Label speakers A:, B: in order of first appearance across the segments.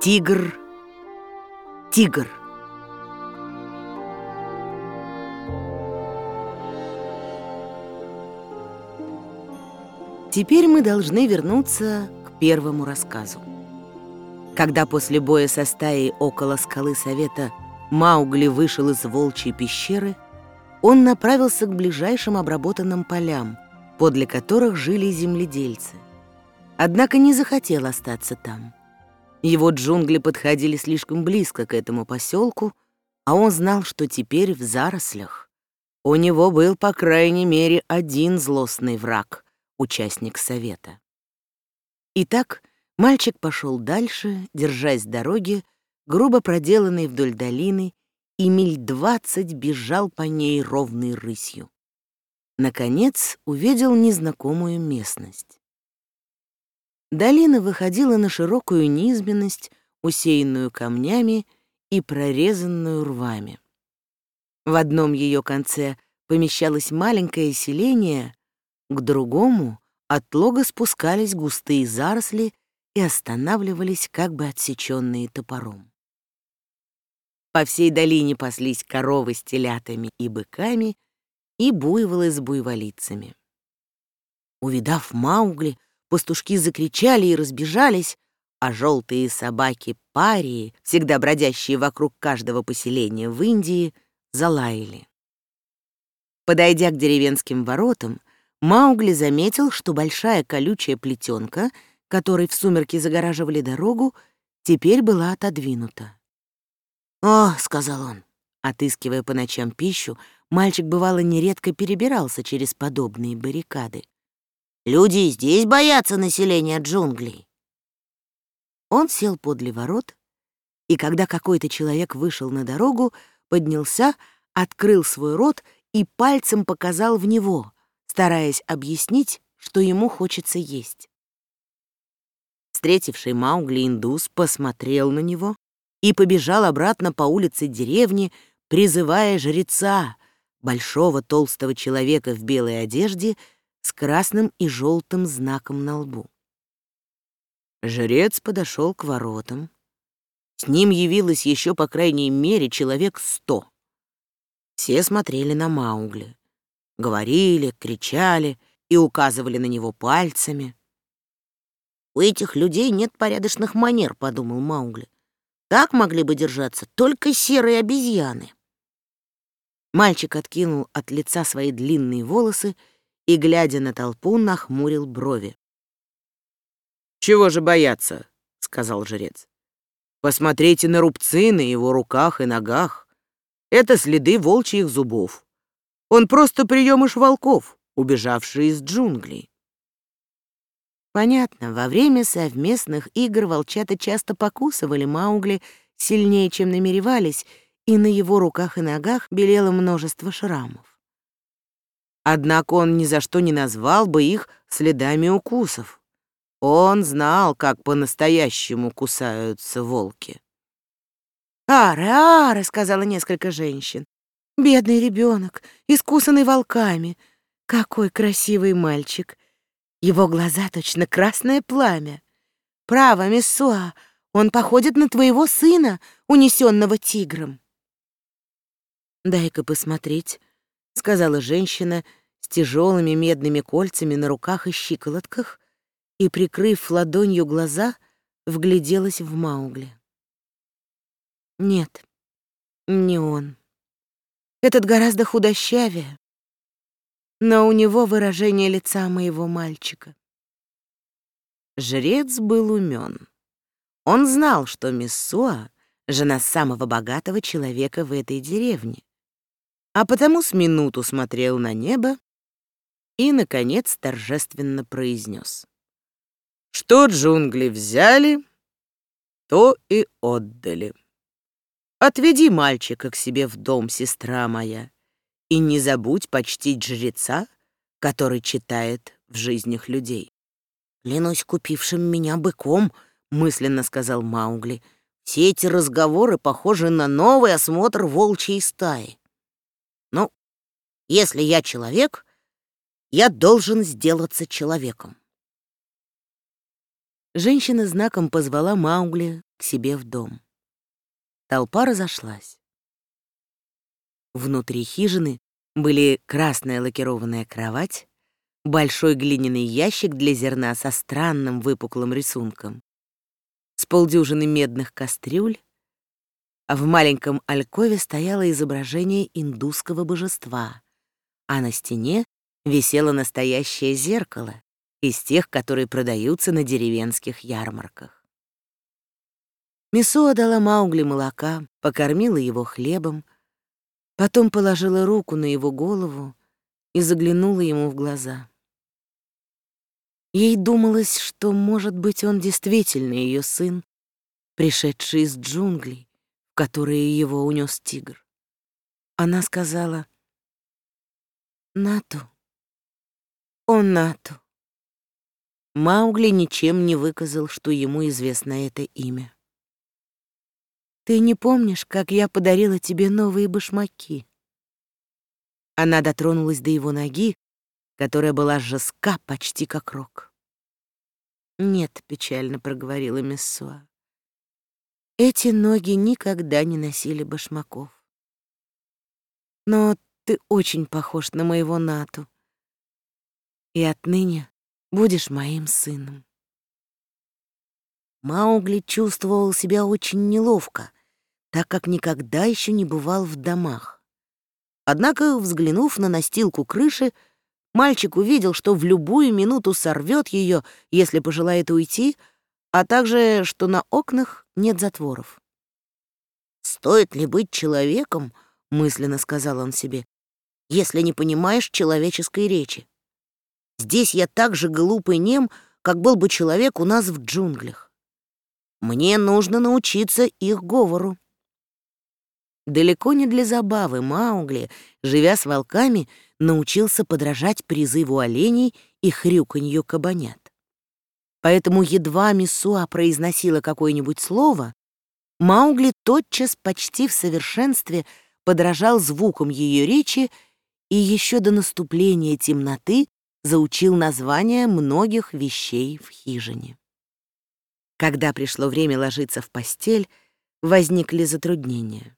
A: Тигр, тигр. Теперь мы должны вернуться к первому рассказу. Когда после боя со стаей около скалы Совета Маугли вышел из волчьей пещеры, он направился к ближайшим обработанным полям, подле которых жили земледельцы. Однако не захотел остаться там. Его джунгли подходили слишком близко к этому поселку, а он знал, что теперь в зарослях у него был, по крайней мере, один злостный враг — участник совета. Итак, мальчик пошел дальше, держась дороги, грубо проделанной вдоль долины, и миль двадцать бежал по ней ровной рысью. Наконец увидел незнакомую местность. Долина выходила на широкую низменность, усеянную камнями и прорезанную рвами. В одном ее конце помещалось маленькое селение, к другому от лога спускались густые заросли и останавливались как бы отсеченные топором. По всей долине паслись коровы с телятами и быками и буйволы с буйволицами. Увидав Маугли, Пастушки закричали и разбежались, а желтые собаки парии, всегда бродящие вокруг каждого поселения в Индии, залаяли. Подойдя к деревенским воротам, Маугли заметил, что большая колючая плетенка, которой в сумерки загораживали дорогу, теперь была отодвинута. «О», — сказал он, отыскивая по ночам пищу, мальчик бывало нередко перебирался через подобные баррикады. Люди и здесь боятся населения джунглей. Он сел подле ворот, и когда какой-то человек вышел на дорогу, поднялся, открыл свой рот и пальцем показал в него, стараясь объяснить, что ему хочется есть. Встретивший Маугли индус посмотрел на него и побежал обратно по улице деревни, призывая жреца, большого толстого человека в белой одежде, с красным и желтым знаком на лбу. Жрец подошел к воротам. С ним явилось еще, по крайней мере, человек сто. Все смотрели на Маугли, говорили, кричали и указывали на него пальцами. «У этих людей нет порядочных манер», — подумал Маугли. «Так могли бы держаться только серые обезьяны». Мальчик откинул от лица свои длинные волосы и, глядя на толпу, нахмурил брови.
B: «Чего же бояться?» — сказал жрец. «Посмотрите на рубцы на его руках и ногах. Это следы волчьих зубов. Он просто приемыш волков, убежавшие из джунглей».
A: Понятно, во время совместных игр волчата часто покусывали Маугли сильнее, чем намеревались, и на его руках и ногах белело множество шрамов.
B: Однако он ни за что не назвал бы их следами укусов. Он знал, как по-настоящему кусаются волки.
A: «Ары, ары!» — сказала несколько женщин. «Бедный ребенок, искусанный волками. Какой красивый мальчик! Его глаза точно красное пламя. Право, Мессуа, он походит на твоего сына, унесенного тигром». «Дай-ка посмотреть», — сказала женщина, — с тяжелыми медными кольцами на руках и щиколотках и, прикрыв ладонью глаза, вгляделась в Маугли. Нет, не он. Этот гораздо худощавее, но у него выражение лица моего мальчика.
B: Жрец был умен. Он знал, что Миссуа — жена самого богатого человека в этой деревне, а потому с минуту смотрел на небо и, наконец, торжественно произнес. «Что джунгли взяли, то и отдали. Отведи мальчика к себе в дом, сестра моя, и не забудь почтить жреца, который читает в жизнях людей».
A: «Клянусь купившим меня быком», — мысленно сказал Маугли. «Все эти разговоры похожи на новый осмотр волчьей стаи. Если я человек, я должен сделаться человеком. Женщина знаком позвала Маугли
B: к себе в дом. Толпа разошлась. Внутри хижины были красная лакированная кровать, большой глиняный ящик для зерна со странным выпуклым рисунком, с полдюжины медных кастрюль, а в маленьком алькове стояло изображение индусского божества, а на стене висело настоящее зеркало из тех, которые продаются на деревенских ярмарках. Мисуа дала Маугли молока, покормила его хлебом, потом положила руку на его голову и заглянула ему в глаза. Ей думалось, что, может быть, он действительно ее сын, пришедший из джунглей, в которые его унес тигр. Она сказала «Нату, о Нату». Маугли ничем не выказал, что ему известно это имя. «Ты не помнишь, как я подарила тебе новые башмаки?» Она дотронулась до его ноги, которая была жестка почти как рог. «Нет», — печально проговорила Мессуа, — «эти ноги никогда не носили башмаков. Но ты очень похож на моего Нату, и отныне будешь моим сыном». Маугли чувствовал себя очень неловко, так как никогда еще не бывал в домах. Однако, взглянув на настилку крыши, Мальчик увидел, что в любую минуту сорвет ее, если пожелает уйти, а также, что на окнах нет затворов. «Стоит ли быть человеком?» — мысленно сказал он себе, «если не понимаешь человеческой речи. Здесь я так же глуп и нем, как был бы человек у нас в джунглях. Мне нужно научиться их говору». Далеко не для забавы Маугли, живя с волками, научился подражать призыву оленей и хрюканью кабанят. Поэтому едва Мисуа произносила какое-нибудь слово, Маугли тотчас почти в совершенстве подражал звукам ее речи и еще до наступления темноты заучил названия многих вещей в хижине. Когда пришло время ложиться в постель, возникли затруднения.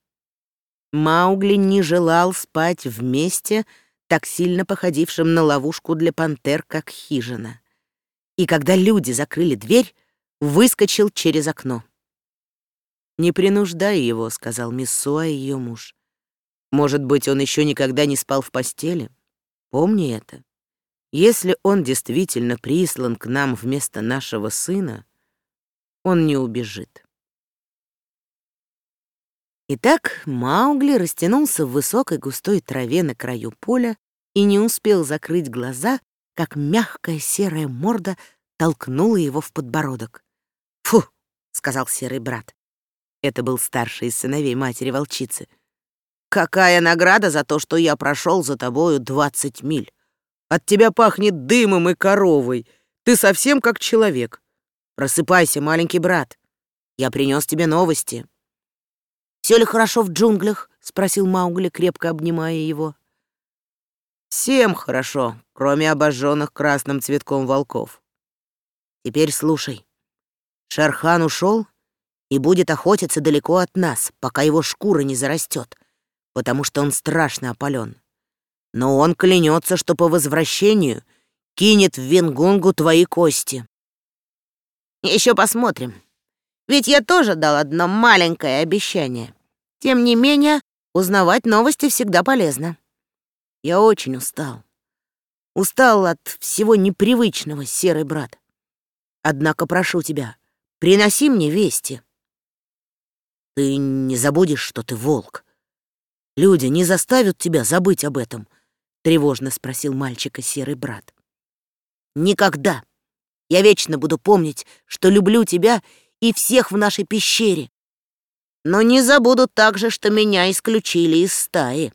B: Маугли не желал спать вместе, так сильно походившим на ловушку для пантер, как хижина. И когда люди закрыли дверь, выскочил через окно. «Не принуждай его», — сказал Миссуа, ее муж. «Может быть, он еще никогда не спал в постели? Помни это. Если он действительно прислан к нам вместо нашего сына, он не убежит». Итак, Маугли растянулся в высокой густой траве на краю поля и не успел закрыть глаза, как мягкая серая морда толкнула его в подбородок. «Фу!» — сказал серый брат. Это был старший из сыновей матери-волчицы. «Какая награда за то, что я прошел за тобою двадцать миль! От тебя пахнет дымом и коровой! Ты совсем как человек! Просыпайся, маленький брат! Я принес тебе новости!» «Все ли хорошо в джунглях?» — спросил Маугли, крепко обнимая его. «Всем хорошо, кроме обожженных красным цветком волков. Теперь слушай. Шерхан ушел и будет охотиться далеко от нас, пока его шкура не зарастет, потому что он страшно опален. Но он клянется, что по возвращению кинет в Венгунгу твои кости. Еще посмотрим. Ведь я тоже дал одно маленькое обещание. Тем не менее, узнавать новости всегда полезно. Я очень устал. Устал от всего непривычного, серый брат. Однако прошу тебя, приноси мне вести. Ты не забудешь, что ты волк. Люди не заставят тебя забыть об этом, тревожно спросил мальчика серый брат. Никогда. Я вечно буду помнить, что люблю тебя и всех в нашей пещере. Но не забудут также, что меня исключили из стаи,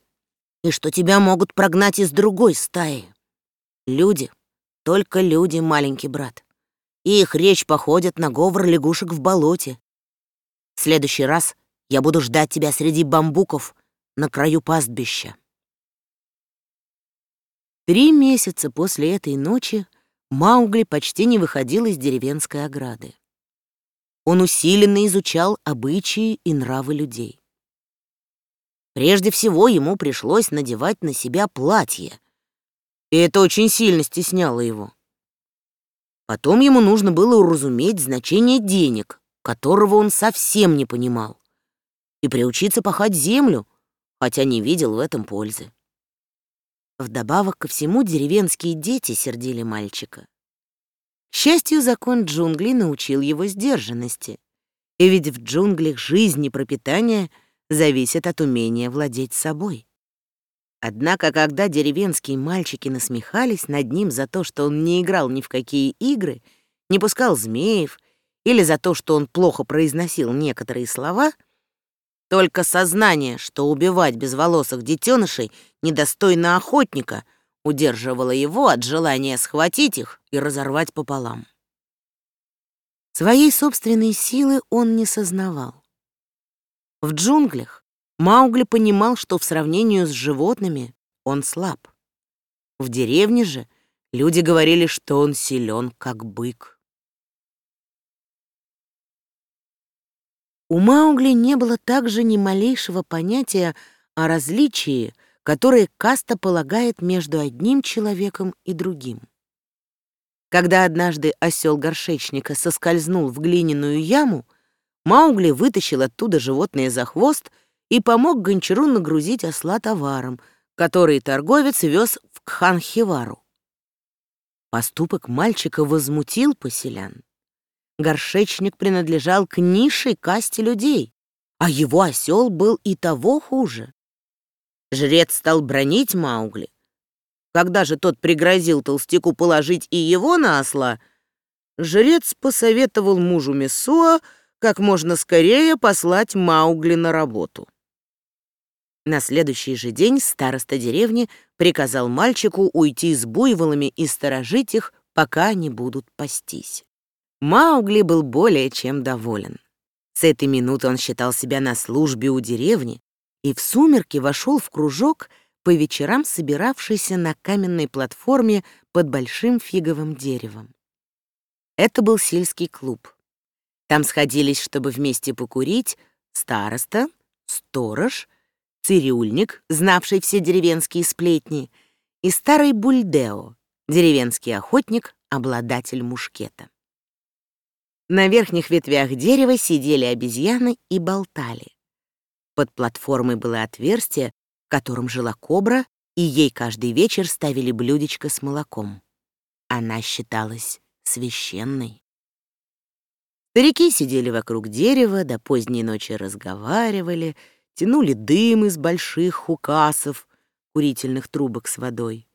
B: и что тебя могут прогнать из другой стаи. Люди, только люди, маленький брат. Их речь походит на говор лягушек в болоте. В следующий раз я буду ждать тебя среди бамбуков на краю пастбища. Три месяца после этой ночи Маугли почти не выходил из деревенской ограды.
A: он усиленно изучал обычаи и нравы людей. Прежде всего ему пришлось надевать на себя платье, и это очень сильно стесняло его. Потом ему нужно было уразуметь значение денег, которого он совсем не понимал, и приучиться пахать землю, хотя не видел в этом пользы. Вдобавок ко всему деревенские дети сердили мальчика. К счастью, закон джунглей научил его сдержанности, и ведь в джунглях жизнь и пропитание зависят от умения владеть собой. Однако, когда деревенские мальчики насмехались над ним за то, что он не играл ни в какие игры, не пускал змеев, или за то, что он плохо произносил некоторые слова, только сознание, что убивать безволосых детенышей недостойно охотника, удерживало его от желания схватить их и разорвать пополам. Своей собственной силы он не сознавал. В джунглях Маугли понимал, что в сравнении с животными он слаб. В деревне же люди говорили, что он силен, как бык. У Маугли не было также ни малейшего понятия о различии, которое каста полагает между одним человеком и другим. Когда однажды осел горшечника соскользнул в глиняную яму, Маугли вытащил оттуда животное за хвост — и помог гончару нагрузить осла товаром, который торговец вез в Кханхивару. Поступок мальчика возмутил поселян. Горшечник принадлежал к низшей касте людей, а его осел был и того хуже. Жрец стал бронить Маугли. Когда же тот пригрозил толстяку положить и его на осла, жрец посоветовал мужу Мессуа как можно скорее послать Маугли на работу. На следующий же день староста деревни приказал мальчику уйти с буйволами и сторожить их, пока они будут пастись. Маугли был более чем доволен. С этой минуты он считал себя на службе у деревни и в сумерки вошел в кружок, по вечерам собиравшийся на каменной платформе под большим фиговым деревом. Это был сельский клуб. Там сходились, чтобы вместе покурить, староста, сторож — цирюльник, знавший все деревенские сплетни, и старый бульдео, деревенский охотник, обладатель мушкета. На верхних ветвях дерева сидели обезьяны и болтали. Под платформой было отверстие, в котором жила кобра, и ей каждый вечер ставили блюдечко с молоком. Она считалась священной. Старики сидели вокруг дерева, до поздней ночи разговаривали — тянули дым из больших хукасов, курительных трубок с водой,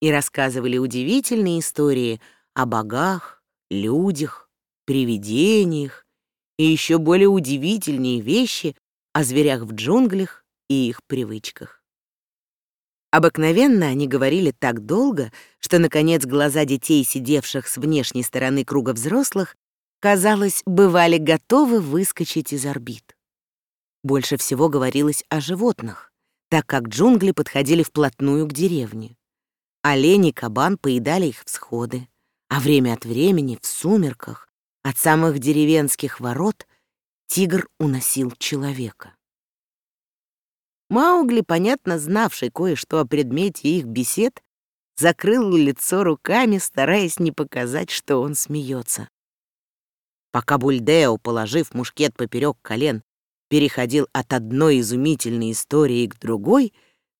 A: и рассказывали удивительные истории о богах, людях, привидениях и еще более удивительные вещи о зверях в джунглях и их привычках. Обыкновенно они говорили так долго, что, наконец, глаза детей, сидевших с внешней стороны круга взрослых, казалось, бывали готовы выскочить из орбит. Больше всего говорилось о животных, так как джунгли подходили вплотную к деревне. Олень и кабан поедали их всходы, а время от времени, в сумерках, от самых деревенских ворот, тигр уносил человека. Маугли, понятно знавший кое-что о предмете их бесед, закрыл лицо руками, стараясь не показать, что он смеется. Пока Бульдео, положив мушкет поперек колен, переходил от одной изумительной истории к другой,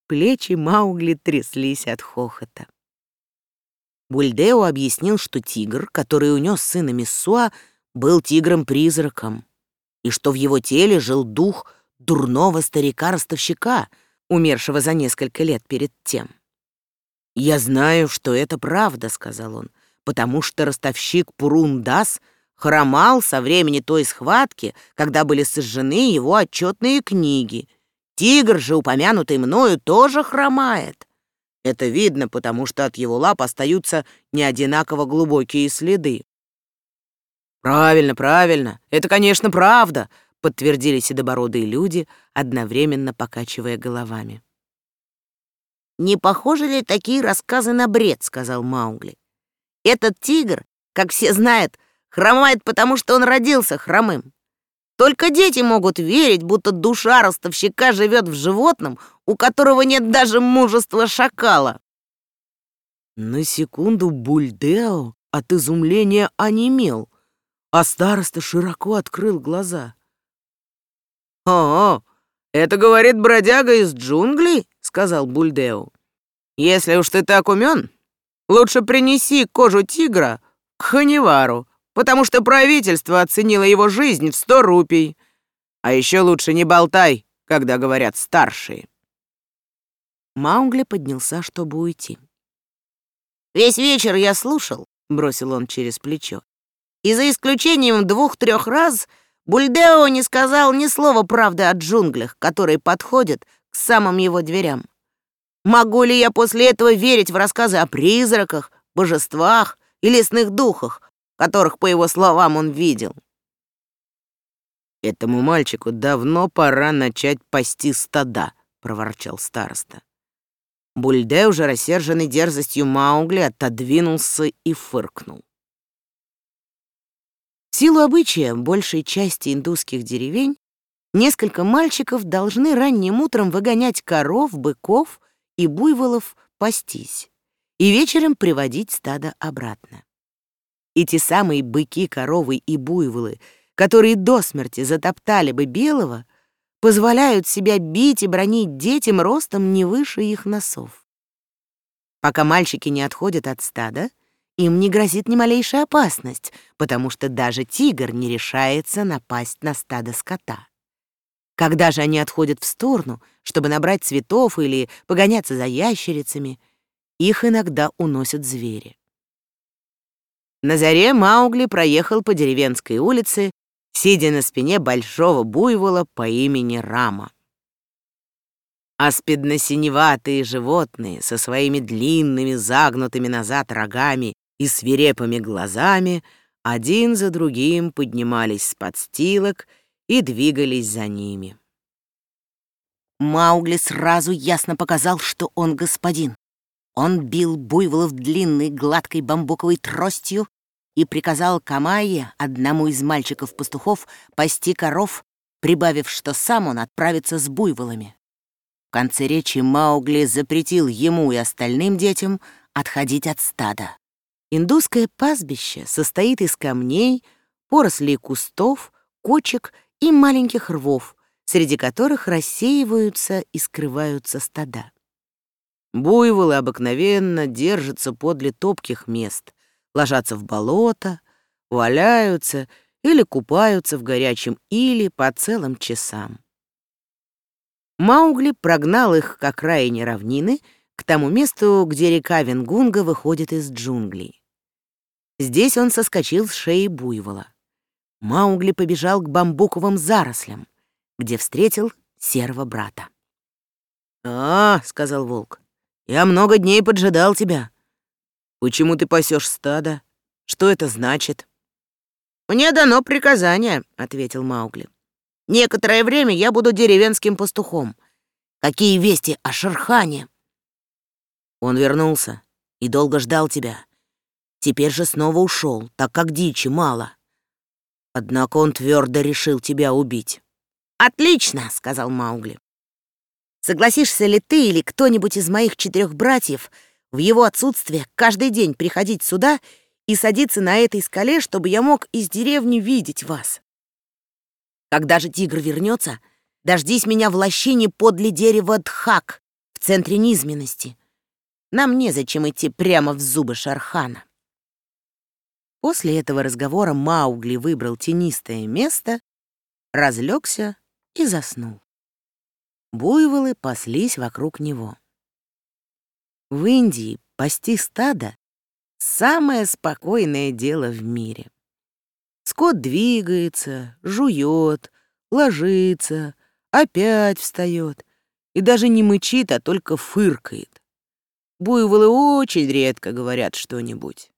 A: плечи Маугли тряслись от хохота. Бульдео объяснил, что тигр, который унес сына Миссуа, был тигром-призраком, и что в его теле жил дух дурного старика-ростовщика, умершего за несколько лет перед тем. «Я знаю, что это правда», — сказал он, «потому что ростовщик Пурундас — хромал со времени той схватки, когда были сожжены его отчетные книги. Тигр же, упомянутый мною, тоже хромает. Это видно, потому что от его лап остаются неодинаково глубокие следы. «Правильно, правильно. Это, конечно, правда», — подтвердили седобородые люди, одновременно покачивая головами. «Не похожи ли такие рассказы на бред?» — сказал Маугли. «Этот тигр, как все знают,
B: хромает, потому что он родился хромым. Только дети могут верить, будто душа ростовщика живет в животном, у которого нет даже мужества шакала.
A: На секунду Бульдео от изумления онемел, а староста широко открыл глаза. «О, это говорит бродяга из джунглей?» — сказал Бульдео. «Если уж ты так умен, лучше принеси кожу тигра к Ханивару, потому что правительство оценило его жизнь в сто рупий. А еще лучше не болтай, когда говорят старшие». Маугли поднялся, чтобы уйти.
B: Весь вечер я слушал, бросил он через плечо. И за исключением двух-трех раз Бульдео не сказал ни слова правды о джунглях, которые подходят к самым его дверям. Могу ли я после этого верить в рассказы о призраках, божествах и лесных духах, которых, по его словам, он видел?
A: «Этому мальчику давно пора начать пасти стада», — проворчал староста. Бульде, уже рассерженный дерзостью Маугли, отодвинулся и фыркнул. В силу обычая большей части индусских деревень несколько мальчиков должны ранним утром выгонять коров, быков и буйволов пастись и вечером приводить стадо обратно. И те самые быки, коровы и буйволы, которые до смерти затоптали бы белого, позволяют себя бить и бронить детям ростом не выше их носов. Пока мальчики не отходят от стада, им не грозит ни малейшая опасность, потому что даже тигр не решается напасть на стадо скота. Когда же они отходят в сторону, чтобы набрать цветов или погоняться за ящерицами, их иногда уносят звери. На заре Маугли проехал по деревенской улице сидя на спине большого буйвола по имени Рама. Аспидно-синеватые животные со своими длинными, загнутыми назад рогами и свирепыми глазами один за другим поднимались с подстилок и двигались за ними.
B: Маугли сразу ясно показал, что он господин. Он бил буйволов длинной гладкой бамбуковой тростью и приказал Камайе, одному из мальчиков-пастухов, пасти коров, прибавив, что сам он отправится с буйволами. В конце речи Маугли запретил ему и остальным детям отходить от стада. Индусское пастбище состоит из камней, порослей кустов, кочек и маленьких рвов, среди которых рассеиваются и скрываются стада. Буйволы обыкновенно держатся подле топких мест, ложатся в болото, валяются или купаются в горячем иле по целым часам. Маугли прогнал их к окраине равнины, к тому месту, где река Венгунга выходит из джунглей. Здесь он соскочил с шеи буйвола. Маугли побежал к бамбуковым зарослям, где встретил серого брата. «А, — сказал волк, — я много дней поджидал тебя. Почему ты пасешь стадо? Что это значит? Мне дано приказание, ответил Маугли. Некоторое время я буду деревенским пастухом. Какие вести о Шерхане? Он вернулся и долго ждал тебя. Теперь же снова ушел, так как дичи мало. Однако он твердо решил тебя убить. «Отлично!» — сказал Маугли. «Согласишься ли ты или кто-нибудь из моих четырех братьев — в его отсутствие каждый день приходить сюда и садиться на этой скале, чтобы я мог из деревни видеть вас. Когда же тигр вернется, дождись меня в лощине подле дерева Дхак в центре низменности. Нам незачем идти прямо в зубы Шархана. После этого разговора Маугли выбрал тенистое место, разлегся и заснул. Буйволы паслись вокруг него. В Индии пасти стадо — самое спокойное дело в мире. Скот двигается, жует, ложится, опять встает и даже не мычит, а только фыркает. Буйволы очень редко говорят что-нибудь.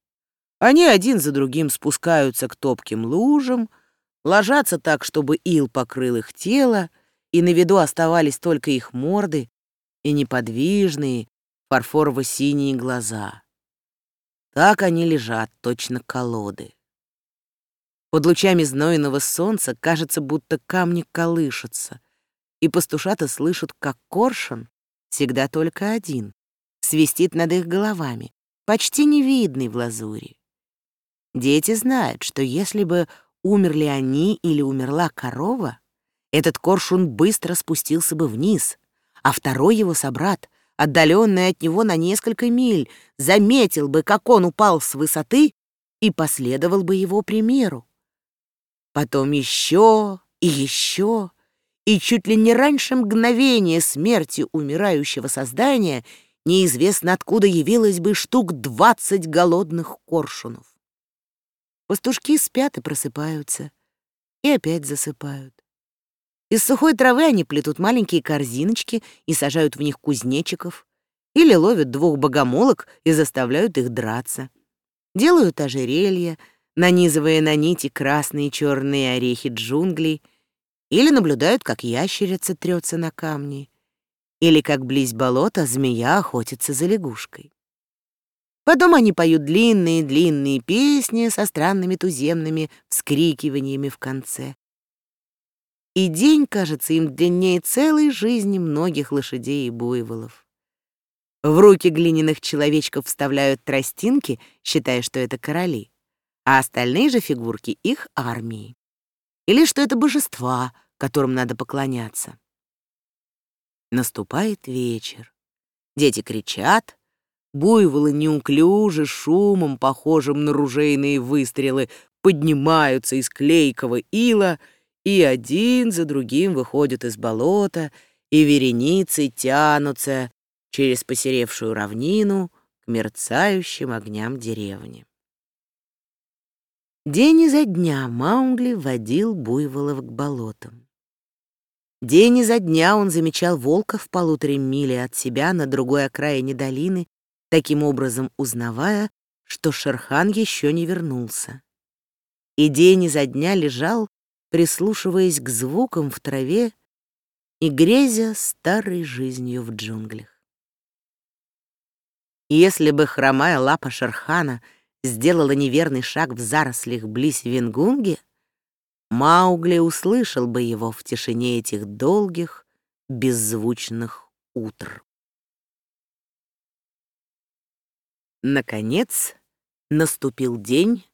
B: Они один за другим спускаются к топким лужам, ложатся так, чтобы ил покрыл их тело, и на виду оставались только их морды и неподвижные, фарфорово-синие глаза. Так они лежат, точно колоды. Под лучами знойного солнца кажется, будто камни колышутся, и пастушата слышат, как коршун, всегда только один, свистит над их головами, почти невидный в лазури. Дети знают, что если бы умерли они или умерла корова, этот коршун быстро спустился бы вниз, а второй его собрат, отдаленный от него на несколько миль, заметил бы, как он упал с высоты и последовал бы его примеру. Потом еще и еще, и чуть ли не раньше мгновения смерти умирающего создания неизвестно откуда явилось бы штук двадцать голодных коршунов. Пастушки спят и просыпаются, и опять засыпают. Из сухой травы они плетут маленькие корзиночки и сажают в них кузнечиков, или ловят двух богомолок и заставляют их драться. Делают ожерелья, нанизывая на нити красные и черные орехи джунглей, или наблюдают, как ящерица трется на камни, или как близ болота змея охотится за лягушкой. Потом они поют длинные-длинные песни со странными туземными вскрикиваниями в конце. И день кажется им длиннее целой жизни многих лошадей и буйволов. В руки глиняных человечков вставляют тростинки, считая, что это короли, а остальные же фигурки — их армии. Или что это божества, которым надо поклоняться. Наступает вечер. Дети кричат, буйволы неуклюже, шумом, похожим на ружейные выстрелы, поднимаются из клейкого ила и один за другим выходят из болота, и вереницы тянутся через посеревшую равнину к мерцающим огням деревни. День изо дня Маугли водил буйволов к болотам. День изо дня он замечал волка в полуторе миле от себя на другой окраине долины, таким образом узнавая, что Шерхан еще не вернулся. И день изо дня лежал, прислушиваясь к звукам в траве и грезя старой жизнью в джунглях. Если бы хромая лапа Шерхана — сделала неверный шаг в зарослях близ Венгунги, Маугли услышал бы его в тишине этих долгих, беззвучных утр. Наконец, наступил день,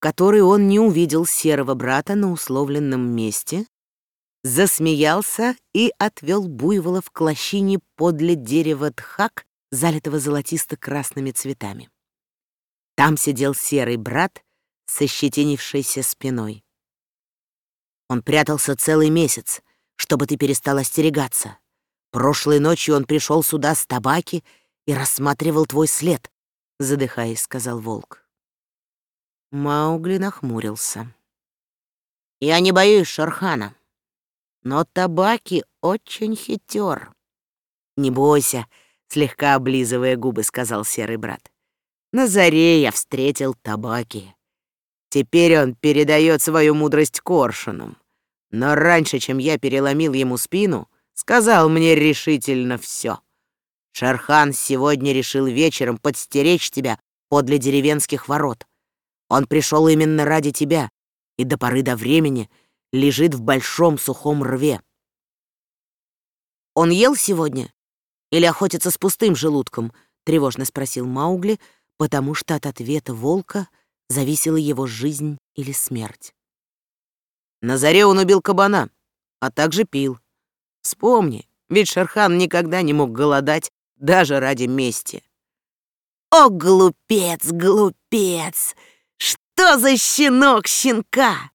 B: который он не увидел серого брата на условленном месте, засмеялся и отвел буйвола к лощине подле дерева тхак, залитого золотисто-красными цветами. Там сидел серый брат со щетинившейся спиной. Он прятался целый месяц, чтобы ты перестал остерегаться. Прошлой ночью он пришел сюда с табаки и рассматривал твой след, задыхаясь, сказал волк. Маугли нахмурился. Я не боюсь Шархана, но табаки очень хитер. Не бойся, слегка облизывая губы, сказал серый брат. На заре я встретил табаки. Теперь он передает свою мудрость коршунам. Но раньше, чем я переломил ему спину, сказал мне решительно все. Шархан сегодня решил вечером подстеречь тебя подле деревенских ворот. Он пришел именно ради тебя и до поры до времени лежит в большом сухом рве. «Он ел сегодня? Или охотится с пустым желудком?» — тревожно спросил Маугли, — потому что от ответа волка зависела его жизнь или смерть. На заре он убил кабана, а также пил. Вспомни, ведь Шерхан никогда не мог голодать даже ради мести. О, глупец, глупец! Что за щенок щенка?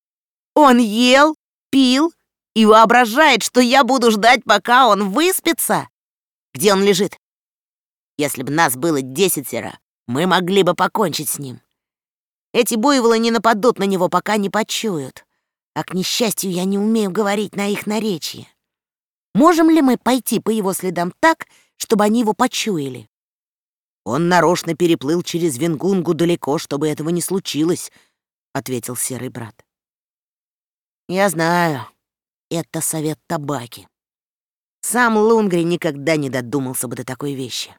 B: Он ел, пил и воображает, что я буду ждать, пока он выспится? Где он лежит? Если бы нас было десятеро, мы могли бы покончить с ним. Эти буйволы не нападут на него, пока не почуют. А, к несчастью, я не умею говорить на их наречии. Можем ли мы пойти по его следам так, чтобы они его почуяли? Он нарочно переплыл через Венгунгу далеко, чтобы этого не случилось, — ответил серый брат. Я знаю, это совет табаки. Сам Лунгри никогда не додумался бы до такой вещи.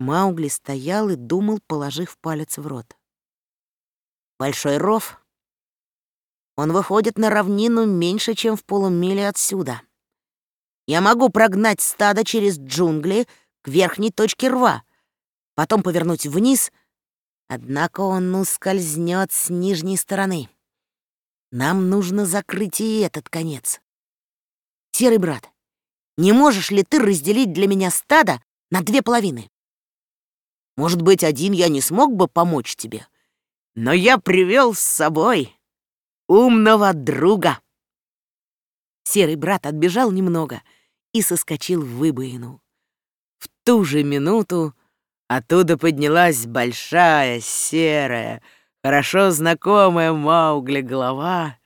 B: Маугли стоял и думал, положив палец в рот. Большой ров Он выходит на равнину меньше, чем в полумиле отсюда. Я могу прогнать стадо через джунгли к верхней точке рва, потом повернуть вниз, однако он ускользнет с нижней стороны. Нам нужно закрыть и этот конец. Серый брат, не можешь ли ты разделить для меня стадо на две половины? Может быть, один я не смог бы помочь тебе, но я привел с собой умного друга. Серый брат отбежал немного и соскочил в выбоину. В ту же минуту оттуда поднялась большая, серая, хорошо знакомая Маугли голова,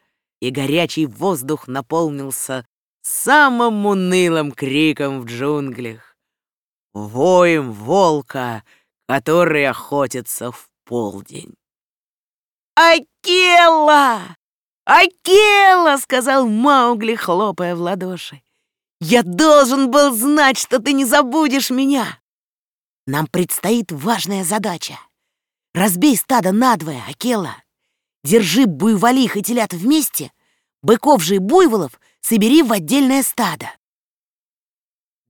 B: и горячий воздух наполнился самым унылым криком в джунглях. Воем волка, который охотится в полдень. «Акела! Акела!» — сказал Маугли, хлопая в ладоши. «Я должен был знать, что ты не забудешь меня! Нам предстоит важная задача. Разбей стадо надвое, Акела. Держи буйволих и телят вместе, быков же и буйволов собери в отдельное стадо.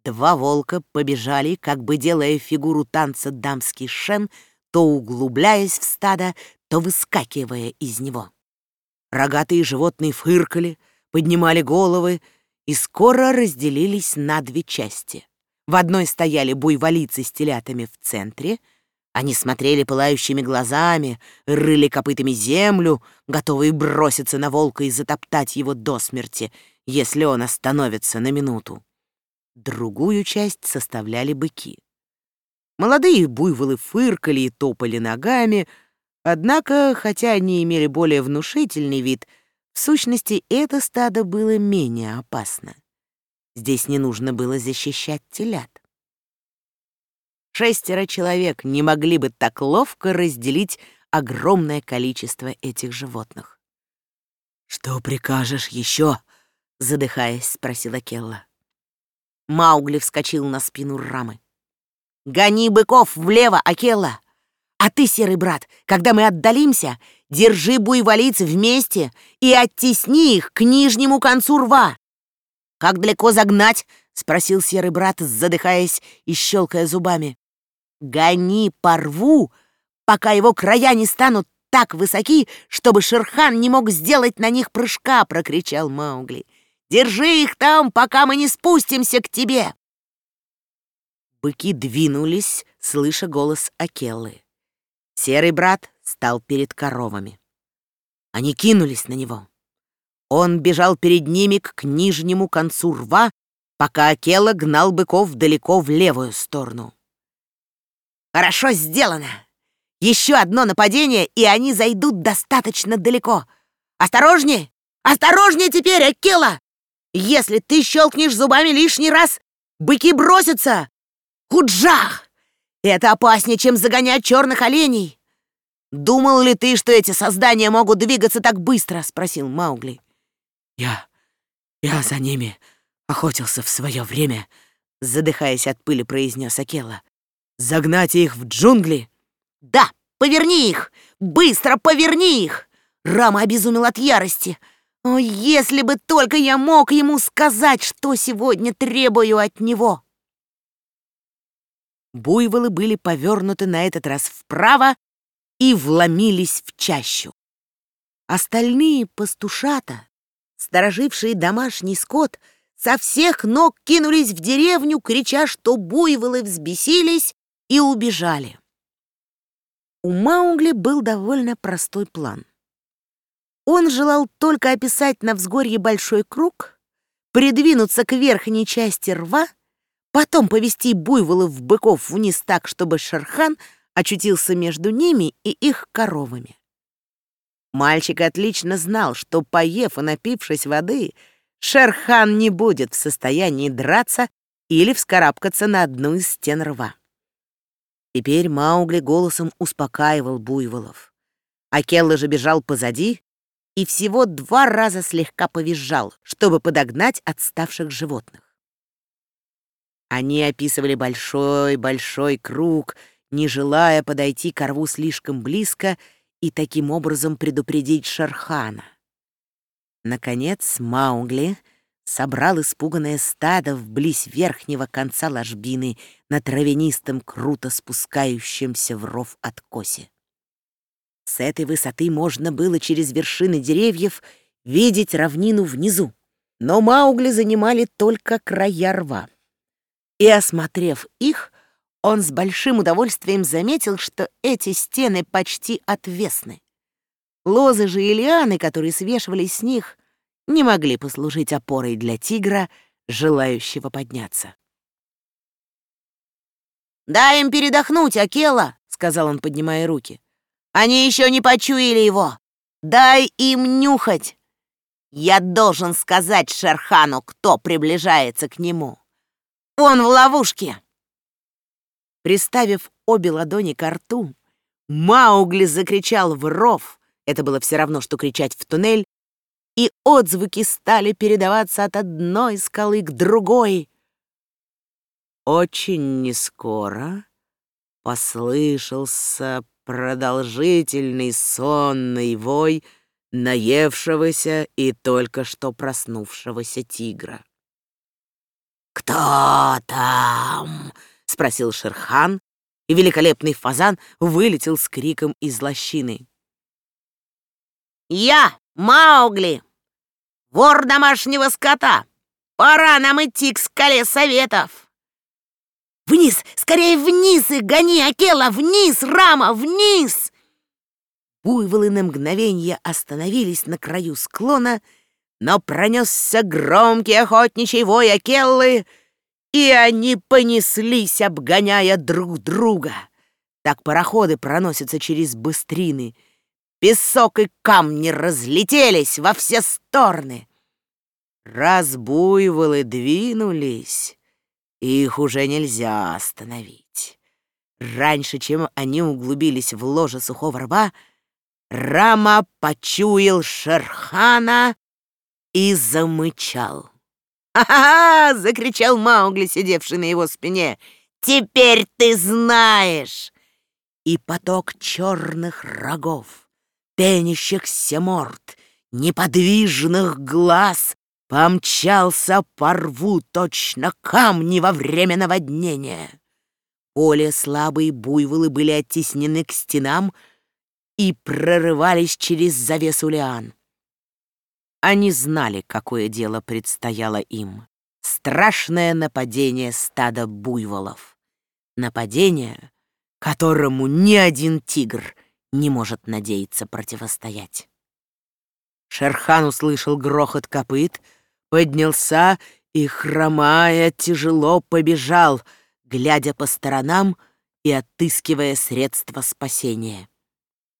B: Два волка побежали, как бы делая фигуру танца дамский шен, то углубляясь в стадо, то выскакивая из него. Рогатые животные фыркали, поднимали головы и скоро разделились на две части. В одной стояли буйволицы с телятами в центре — они смотрели пылающими глазами, рыли копытами землю, готовые броситься на волка и затоптать его до смерти, если он остановится на минуту. Другую часть составляли быки. Молодые буйволы фыркали и топали ногами, однако, хотя они имели более внушительный вид, в сущности, это стадо было менее опасно. Здесь не нужно было защищать телят. Шестеро человек не могли бы так ловко разделить огромное количество этих животных. «Что прикажешь еще?» — задыхаясь, спросила Келла. Маугли вскочил на спину Рамы. «Гони быков влево, Акелла! А ты, серый брат, когда мы отдалимся, держи буйволиц вместе и оттесни их к нижнему концу рва!» «Как далеко загнать?» — спросил серый брат, задыхаясь и щелкая зубами. Гони по рву, пока его края не станут так высоки, чтобы Шерхан не мог сделать на них прыжка, прокричал Маугли. Держи их там, пока мы не спустимся к тебе. Быки двинулись, слыша голос Акеллы. Серый брат стал перед коровами. Они кинулись на него. Он бежал перед ними к нижнему концу рва, пока Акела гнал быков далеко в левую сторону. Хорошо сделано. Еще одно нападение, и они зайдут достаточно далеко. Осторожнее! Осторожнее теперь, Акела! Если ты щелкнешь зубами лишний раз, быки бросятся! Худжах! Это опаснее, чем загонять черных оленей. «Думал ли ты, что эти создания могут двигаться так быстро?» — спросил Маугли. «Я... я за ними охотился в свое время», — задыхаясь от пыли, произнес Акела. Загнать их в джунгли? Да, поверни их! Быстро поверни их! Рама обезумел от ярости. О, если бы только я мог ему сказать, что сегодня требую от него! Буйволы были повернуты на этот раз вправо и вломились в чащу. Остальные пастушата, сторожившие домашний скот, со всех ног кинулись в деревню, крича, что буйволы взбесились и убежали. У Маугли был довольно простой план. Он желал только описать на взгорье большой круг, придвинуться к верхней части рва, потом повести буйволов быков вниз так, чтобы Шерхан очутился между ними и их коровами. Мальчик отлично знал, что, поев и напившись воды, Шерхан не будет в состоянии драться или вскарабкаться на одну из стен рва. Теперь Маугли голосом успокаивал буйволов. Акелла же бежал позади и всего два раза слегка повизжал, чтобы подогнать отставших животных. Они описывали большой-большой круг, не желая подойти к рву слишком близко и таким образом предупредить Шархана. Наконец Маугли собрал испуганное стадо вблизь верхнего конца ложбины на травянистом, круто спускающемся в ров откосе. С этой высоты можно было через вершины деревьев видеть равнину внизу, но Маугли занимали только края рва. И, осмотрев их, он с большим удовольствием заметил, что эти стены почти отвесны. Лозы же и лианы, которые свешивались с них, не могли послужить опорой для тигра, желающего подняться.
A: «Дай им передохнуть, Акела!» — сказал он, поднимая руки. «Они еще не почуяли его! Дай им нюхать! Я должен сказать Шерхану, кто приближается к нему! Он в ловушке!»
B: Приставив обе ладони к рту, Маугли закричал в ров, это было все равно, что кричать в туннель, и отзвуки стали передаваться от одной скалы к другой. Очень нескоро послышался продолжительный сонный вой наевшегося и только что проснувшегося тигра. «Кто там?» — спросил Шерхан, и великолепный фазан вылетел с криком из лощины.
A: «Я, Маугли, вор домашнего скота! Пора нам идти к скале советов!» «Вниз! Скорее вниз и гони, Акела! Вниз, Рама, вниз!»
B: Буйволы на мгновение остановились на краю склона, но пронесся громкий охотничий вой Акеллы, и они понеслись, обгоняя друг друга. Так пароходы проносятся через быстрины — Песок и камни разлетелись во все стороны. Раз буйволы двинулись, их уже нельзя остановить. Раньше, чем они углубились в ложе сухого рва, Рама почуял Шерхана и замычал.
A: Закричал Маугли, сидевший на его спине. «Теперь ты знаешь!»
B: И поток черных рогов пенящихся морд, неподвижных глаз помчался по рву точно камни во время наводнения. Более слабые буйволы были оттеснены к стенам и прорывались через завесу лиан. Они знали, какое дело предстояло им. Страшное нападение стада буйволов. Нападение, которому ни один тигр — не может надеяться противостоять. Шерхан услышал грохот копыт, поднялся и, хромая, тяжело побежал, глядя по сторонам и отыскивая средства спасения.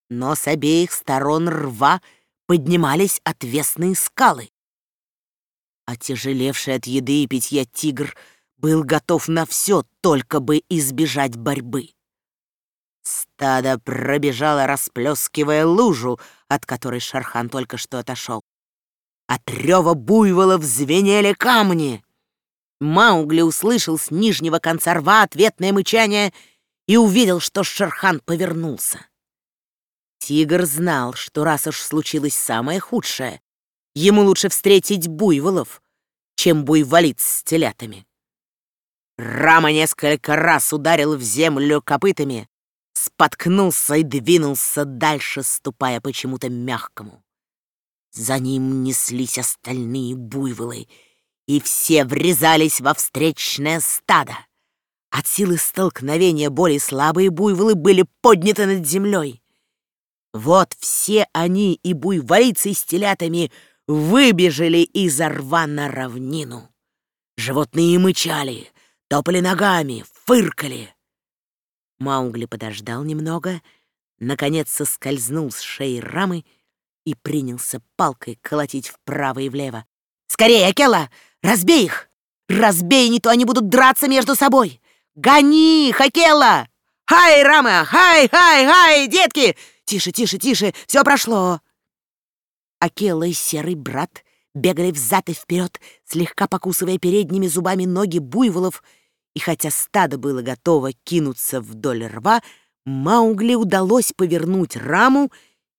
B: Но с обеих сторон рва поднимались отвесные скалы. Отяжелевший от еды и питья тигр был готов на все, только бы избежать борьбы. Стадо пробежало, расплескивая лужу, от которой Шархан только что отошел. От рева буйвола взвенели камни. Маугли услышал с нижнего конца рва ответное мычание и увидел, что Шерхан повернулся. Тигр знал, что раз уж случилось самое худшее, ему лучше встретить буйволов, чем буйволить с телятами. Рама несколько раз ударил в землю копытами, споткнулся и двинулся дальше, ступая почему-то мягкому. За ним неслись остальные буйволы, и все врезались во встречное стадо. От силы столкновения более слабые буйволы были подняты над землей. Вот все они и буйволицы с телятами выбежали из рва на равнину. Животные мычали, топали ногами, фыркали. Маугли подождал немного, наконец соскользнул с шеи рамы и принялся палкой колотить вправо и влево. «Скорее, Акела! Разбей их! Разбей, не то они будут драться между собой! Гони их, Акела! Хай, Рама! Хай, хай, хай, детки! Тише, тише, тише, все прошло!» Акела и серый брат бегали взад и вперед, слегка покусывая передними зубами ноги буйволов, и хотя стадо было готово кинуться вдоль рва, Маугли удалось повернуть раму,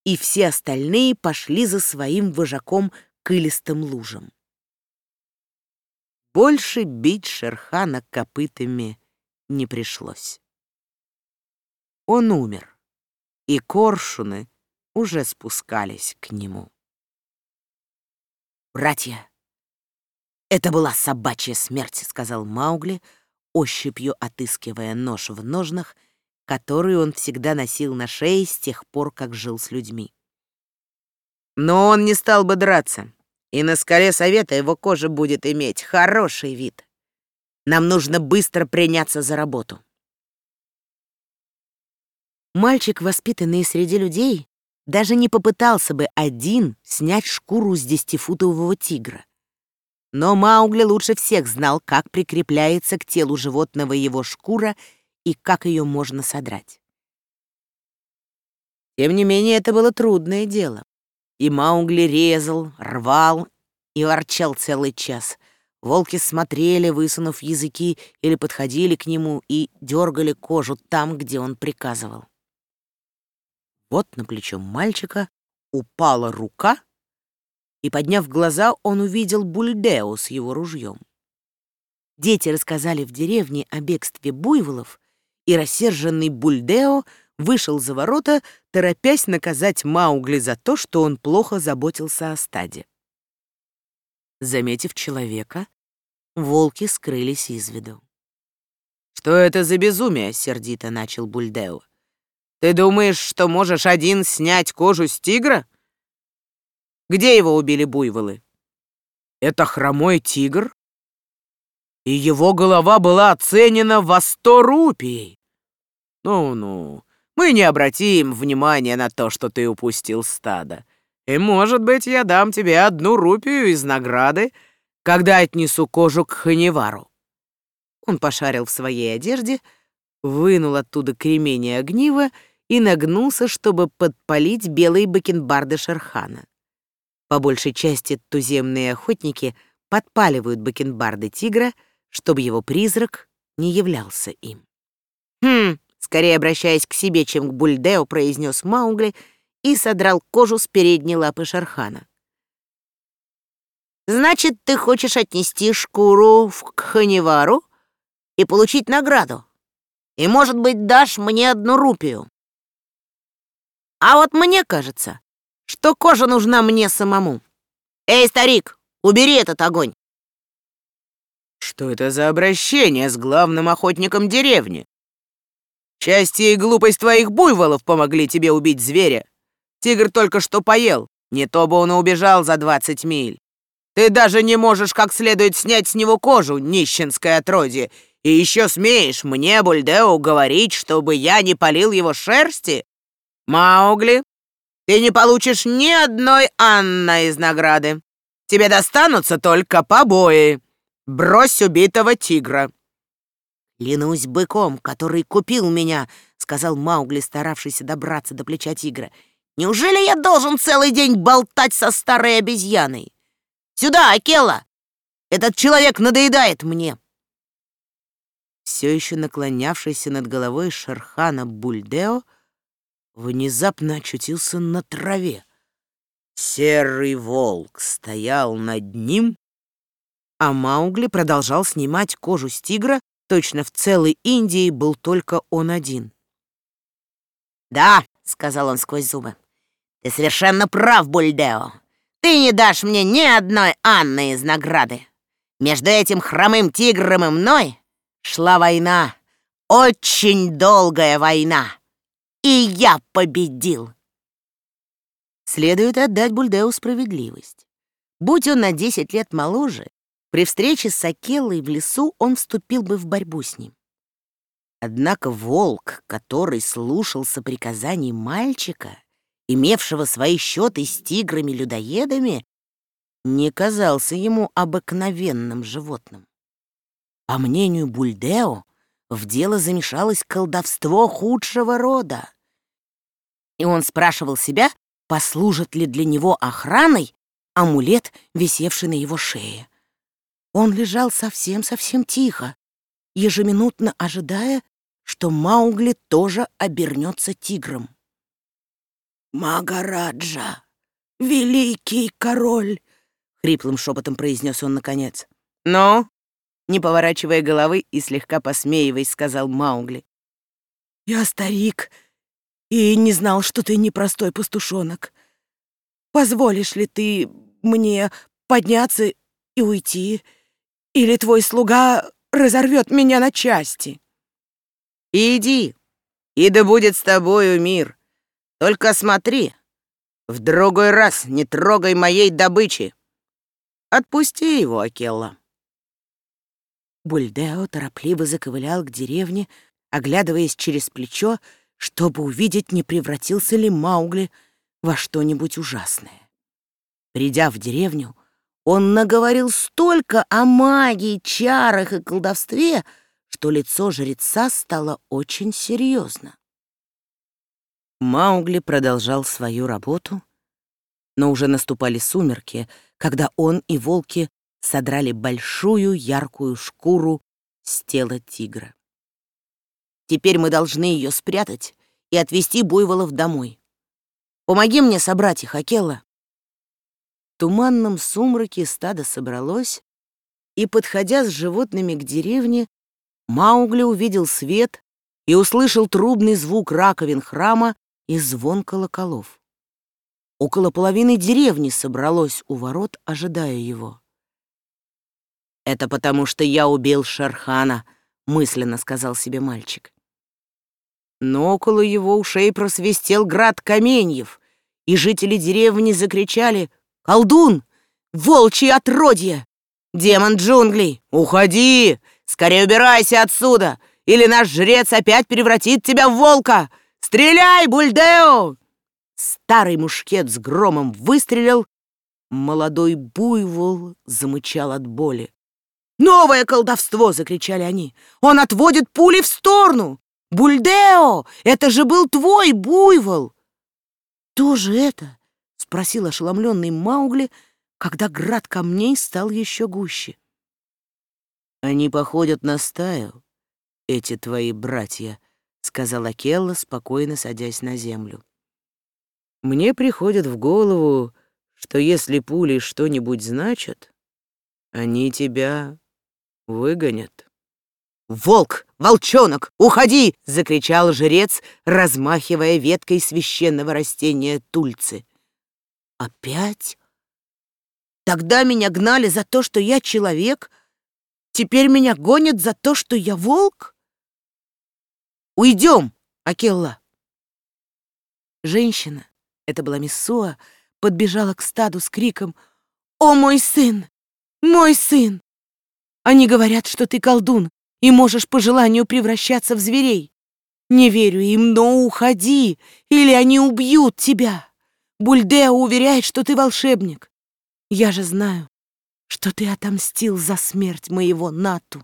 B: и все остальные пошли за своим вожаком
A: к илистым лужам. Больше бить Шерхана копытами не пришлось. Он умер, и коршуны уже спускались к нему. «Братья, это была собачья смерть», — сказал Маугли, ощупью отыскивая нож в ножнах, который он всегда носил на шее с тех пор, как жил с людьми. Но он не стал бы драться, и на скале совета его кожа будет иметь хороший вид. Нам нужно быстро приняться за работу. Мальчик, воспитанный среди людей, даже не попытался бы один снять шкуру с десятифутового тигра. Но Маугли лучше всех знал, как прикрепляется к телу животного его шкура и как ее можно содрать. Тем не менее, это было трудное дело. И Маугли резал, рвал и ворчал целый час. Волки смотрели, высунув языки, или подходили к нему и дергали кожу там, где он приказывал. Вот на плечо мальчика упала рука, и, подняв глаза, он увидел Бульдео с его ружьем. Дети рассказали в деревне о бегстве буйволов, и рассерженный Бульдео вышел за ворота, торопясь наказать Маугли за то, что он плохо заботился о стаде. Заметив человека, волки скрылись из виду. «Что это за безумие?» — сердито начал Бульдео. «Ты думаешь, что можешь один снять кожу с тигра? Где его убили буйволы?» «Это хромой тигр, и его голова была оценена во сто рупий. Ну-ну, мы не обратим внимания на то, что ты упустил стадо. И, может быть, я дам тебе одну рупию из награды, когда отнесу кожу к Ханевару». Он пошарил в своей одежде, вынул оттуда кремень огнива и нагнулся, чтобы подпалить белые бакенбарды Шерхана. По большей части туземные охотники подпаливают бакенбарды тигра, чтобы его призрак не являлся им. «Хм, скорее обращаясь к себе, чем к Бульдео, произнес Маугли и содрал кожу с передней лапы Шархана. «Значит, ты хочешь отнести шкуру в Кханевару и получить награду? И, может быть, дашь мне одну рупию? А вот мне кажется, что кожа нужна мне самому. Эй, старик, убери этот огонь!» «Что это за обращение с главным охотником деревни?» Счастье и глупость твоих буйволов помогли тебе убить зверя. Тигр только что поел, не то бы он убежал за двадцать миль. Ты даже не можешь как следует снять с него кожу, нищенское отродье, и еще смеешь мне, Бульдео, говорить, чтобы я не полил его шерсти? Маугли, ты не получишь ни одной Анна из награды. Тебе достанутся только побои. Брось убитого тигра. «Клянусь быком, который купил меня», — сказал Маугли, старавшийся добраться до плеча тигра. «Неужели я должен целый день болтать со старой обезьяной? Сюда, Акела! Этот человек надоедает мне!» Все еще наклонявшийся над головой Шерхана Бульдео внезапно очутился на траве. Серый волк стоял над ним, а Маугли продолжал снимать кожу с тигра, Точно в целой Индии был только он один. «Да», — сказал он сквозь зубы, — «ты совершенно прав, Бульдео. Ты не дашь мне ни одной Анны из награды. Между этим хромым тигром и мной шла война, очень долгая война, и я победил». Следует отдать Бульдео справедливость. Будь он на десять лет моложе, при встрече с Акеллой в лесу он вступил бы в борьбу с ним. Однако волк, который слушался приказаний мальчика, имевшего свои счеты с тиграми-людоедами, не казался ему обыкновенным животным. По мнению Бульдео, в дело замешалось колдовство худшего рода. И он спрашивал себя, послужит ли для него охраной амулет, висевший на его шее. Он лежал совсем-совсем тихо, ежеминутно ожидая, что Маугли тоже обернется тигром. «Магараджа, великий король!»
B: — хриплым шепотом произнес он наконец. «Ну?» — не поворачивая головы и слегка посмеиваясь, сказал Маугли. «Я старик и не знал, что ты непростой пастушонок. Позволишь ли ты мне подняться и уйти, или твой слуга разорвет меня на части?» «Иди, и да будет с тобою мир. Только смотри, в другой раз не трогай моей добычи. Отпусти его, Акелла». Бульдео торопливо заковылял к деревне, оглядываясь через плечо, чтобы увидеть, не превратился ли Маугли во что-нибудь ужасное. Придя в деревню, он наговорил столько о магии, чарах и колдовстве, что лицо жреца стало очень серьезно. Маугли продолжал свою работу, но уже наступали сумерки, когда он и волки содрали большую яркую шкуру с тела тигра. Теперь мы должны ее спрятать и отвезти буйволов домой. Помоги мне собрать их, Акелла. В туманном сумраке стадо собралось, и, подходя с животными к деревне, Маугли увидел свет и услышал трубный звук раковин храма и звон колоколов. Около половины деревни собралось у ворот, ожидая его. «Это потому, что я убил Шерхана», — мысленно сказал себе мальчик. Но около его ушей просвистел град каменьев, и жители деревни закричали «Колдун! Волчье отродье! Демон джунглей! Уходи! Скорее убирайся отсюда, или наш жрец опять превратит тебя в волка! Стреляй, Бульдео!» Старый мушкет с громом выстрелил, молодой буйвол замычал от боли. «Новое колдовство!» — закричали они. «Он отводит пули в сторону! Бульдео, это же был твой буйвол!» «Кто же это?» — спросил ошеломленный Маугли, когда град камней стал еще гуще. «Они походят на стаю, эти твои братья», — сказала Келла, спокойно садясь на землю. «Мне приходит в голову, что если пули что-нибудь значат, они тебя выгонят». «Волк! Волчонок! Уходи!» — закричал жрец, размахивая веткой священного растения тульцы. «Опять? Тогда меня гнали за то, что я человек. Теперь меня гонят за то, что я волк? Уйдем, Акелла!» Женщина, это была Миссуа, подбежала к стаду с криком «О, мой сын! Мой сын! Они говорят, что ты колдун, и можешь по желанию превращаться в зверей. Не верю им, но уходи, или они убьют тебя. Бульдео уверяет, что ты волшебник. Я же знаю, что ты отомстил за смерть моего Нату.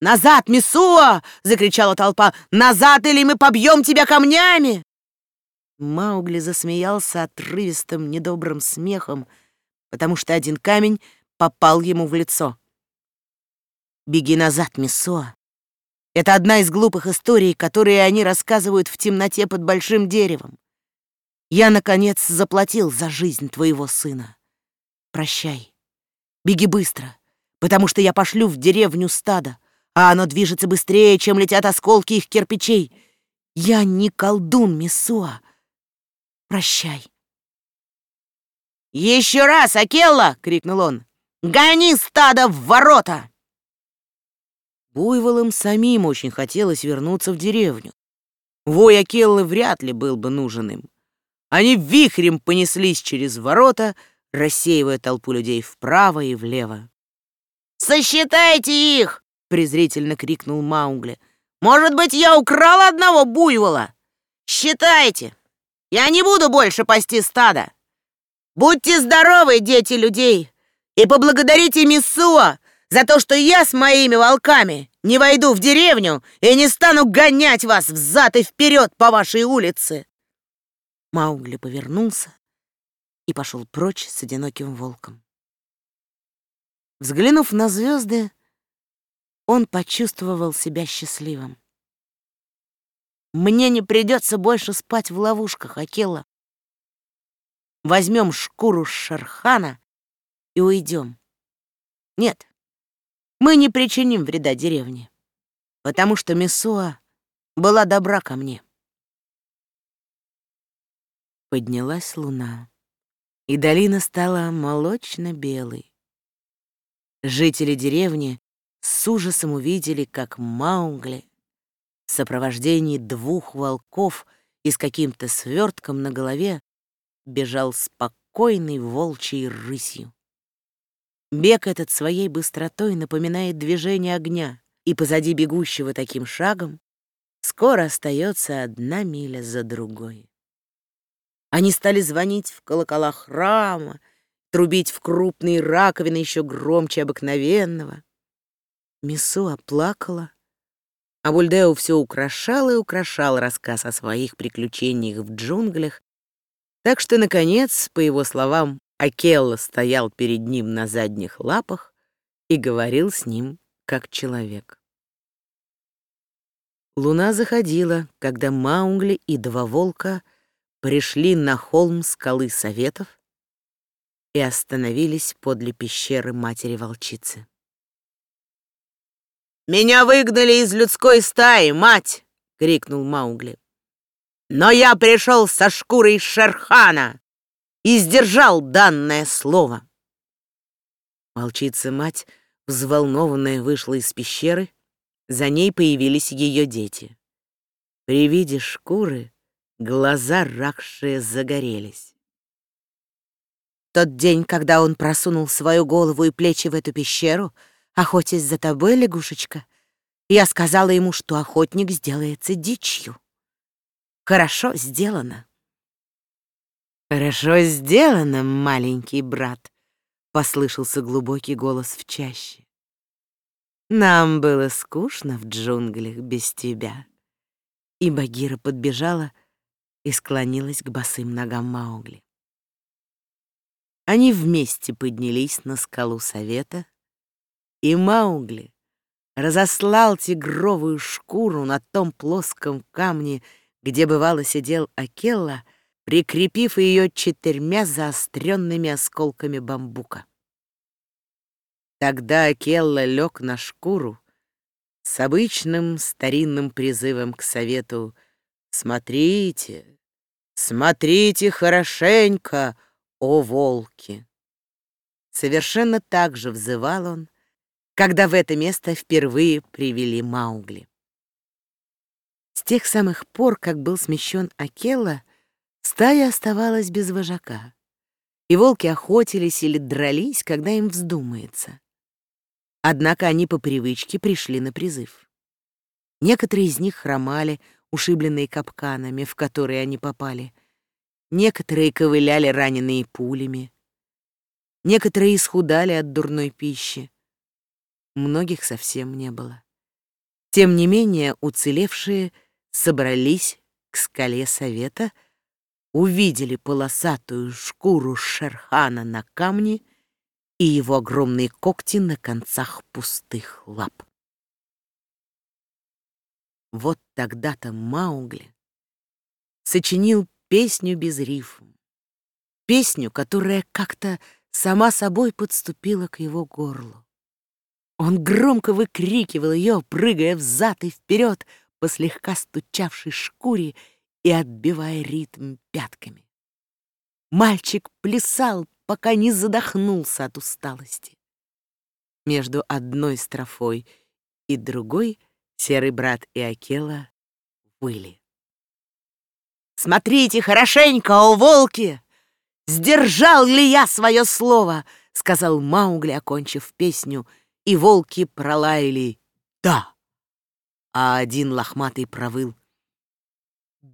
B: «Назад, Мисуа!» — закричала толпа. «Назад, или мы побьем тебя камнями!» Маугли засмеялся отрывистым недобрым смехом, потому что один камень попал ему в лицо. «Беги назад, Миссо. Это одна из глупых историй, которые они рассказывают в темноте под большим деревом. Я, наконец, заплатил за жизнь твоего сына. Прощай. Беги быстро, потому что я пошлю в деревню стадо, а оно движется быстрее, чем летят осколки их кирпичей. Я не колдун, Миссуа. Прощай. «Еще раз, Акелла!» — крикнул он. «Гони стадо в ворота!» Буйволам самим очень хотелось вернуться в деревню. Вой Акеллы вряд ли был бы нужен им. Они вихрем понеслись через ворота, рассеивая толпу людей вправо и влево. «Сосчитайте их!» — презрительно крикнул Маугли. «Может быть, я украл одного буйвола? Считайте! Я не буду больше пасти стада! Будьте здоровы, дети людей, и поблагодарите Миссуа за то, что я с моими волками не войду в деревню и не стану гонять вас взад и вперед по вашей улице!» Маугли повернулся и пошел прочь с одиноким волком. Взглянув на звезды, он почувствовал себя счастливым. «Мне не придется больше спать в ловушках, Акела. Возьмем шкуру Шерхана
A: и уйдем. Нет, мы не причиним вреда деревне, потому что Мессуа была добра ко мне. Поднялась луна, и долина стала молочно-белой. Жители деревни с ужасом увидели, как Маугли в сопровождении двух волков и с каким-то свертком на голове бежал спокойной волчьей рысью. Бег этот своей быстротой напоминает движение огня, и позади бегущего таким шагом скоро остается одна миля за другой. Они стали звонить в колокола храма, трубить в крупные раковины еще громче обыкновенного. Мису оплакала, а Бульдео все украшал и украшал рассказ о своих приключениях в джунглях, так что, наконец, по его словам, Акелла стоял перед ним на задних лапах и говорил с ним как человек. Луна заходила, когда Маугли и два волка пришли на холм скалы Советов и остановились подле пещеры матери-волчицы. «Меня выгнали из людской стаи, мать!» — крикнул Маугли. «Но я пришел со шкурой Шерхана и сдержал данное слово». Волчица-мать, взволнованная, вышла из пещеры, за ней появились ее дети. При виде шкуры глаза Ракши загорелись. Тот день, когда он просунул свою голову и плечи в эту пещеру — охотясь за тобой, лягушечка, я сказала ему, что охотник сделается дичью. Хорошо сделано. Хорошо сделано, маленький брат, послышался глубокий голос в чаще. Нам было скучно в джунглях без тебя. И Багира подбежала и склонилась к босым ногам Маугли. Они вместе поднялись на скалу совета, и Маугли разослал тигровую шкуру на том плоском камне, где бывало сидел Акелла, прикрепив ее четырьмя заостренными осколками бамбука. Тогда Акелла лег на шкуру с обычным старинным призывом к совету «Смотрите, смотрите хорошенько, о волки!» Совершенно так же взывал он, когда в это место впервые привели Маугли. С тех самых пор, как был смещен Акелла, стая оставалась без вожака, и волки охотились или дрались, когда им вздумается. Однако они по привычке пришли на призыв. Некоторые из них хромали, ушибленные капканами, в которые они попали. Некоторые ковыляли раненые пулями. Некоторые исхудали от дурной пищи многих совсем не было. Тем не менее, уцелевшие собрались к скале совета, увидели полосатую шкуру Шерхана на камне и его огромные когти на концах пустых лап. Вот тогда-то Маугли сочинил песню без рифм, песню, которая как-то сама собой подступила к его горлу. Он громко выкрикивал ее, прыгая взад и вперед по слегка стучавшей шкуре и отбивая ритм пятками. Мальчик плясал, пока не задохнулся от усталости. Между одной строфой и другой серый брат и Акела выли. «Смотрите хорошенько, о волки! Сдержал ли я свое слово?» — сказал Маугли, окончив песню — и волки пролаяли «да», а один лохматый провыл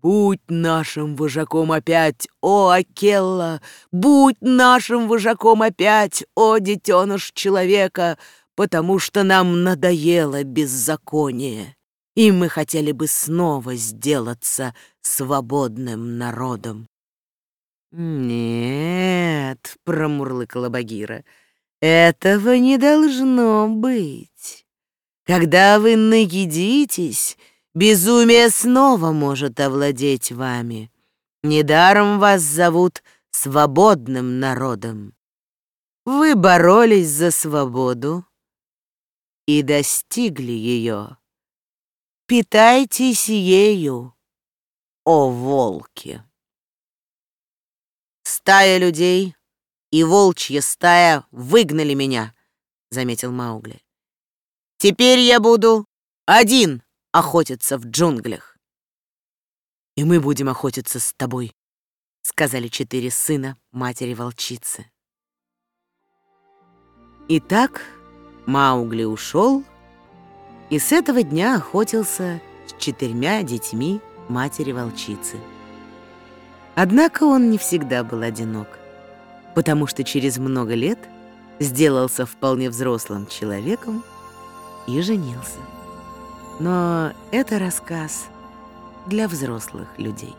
A: «Будь нашим вожаком опять, о Акелла! Будь нашим вожаком опять, о детеныш человека, потому что нам надоело беззаконие, и мы хотели бы снова сделаться свободным народом». «Нет», — промурлыкала Багира, — этого не должно быть. Когда вы наедитесь, безумие снова может овладеть вами. Недаром вас зовут свободным народом.
B: вы боролись за свободу и достигли ее. Питайтесь ею, о волки! Стая людей и волчья стая выгнали меня, заметил Маугли. Теперь я буду один охотиться в джунглях. И мы будем охотиться с тобой, сказали четыре сына матери-волчицы. Итак, Маугли ушел и с этого дня охотился с четырьмя детьми матери-волчицы. Однако он не всегда был одинок, потому что через много лет сделался вполне взрослым человеком и женился. Но это рассказ для взрослых людей.